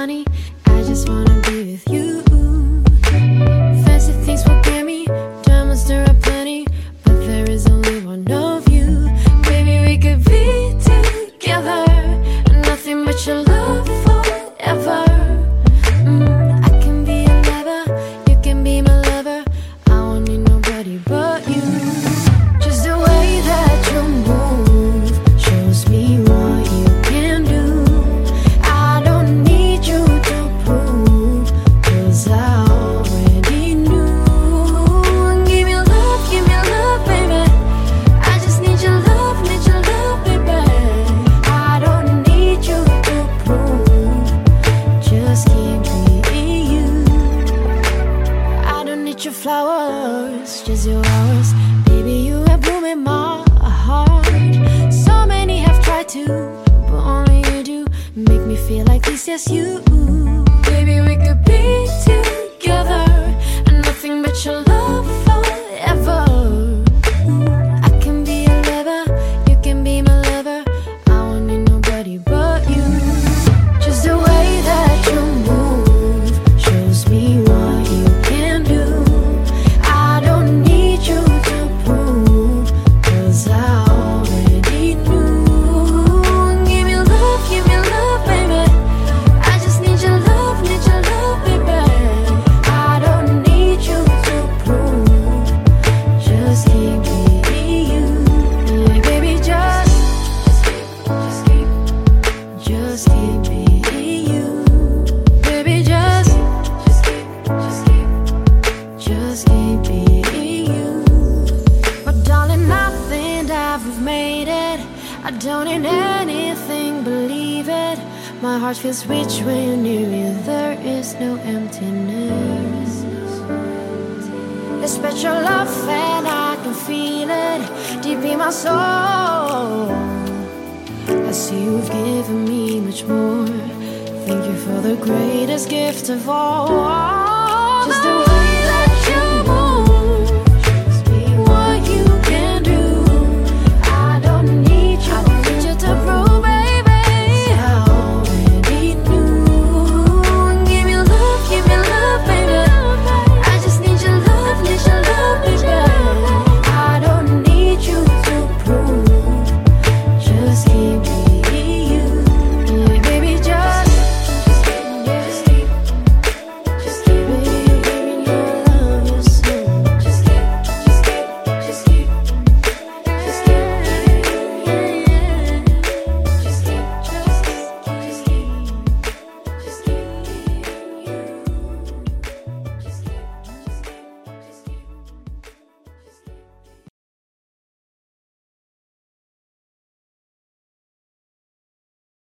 I just wanna. Flowers, just your hours. Baby, you have bloom in my heart. So many have tried to, but only you do make me feel like this. Yes, you. Baby, I don't need anything, believe it. My heart feels rich when you're near me. There is no emptiness. It's special love and I can feel it deep in my soul. I see you've given me much more. Thank you for the greatest gift of all. Just the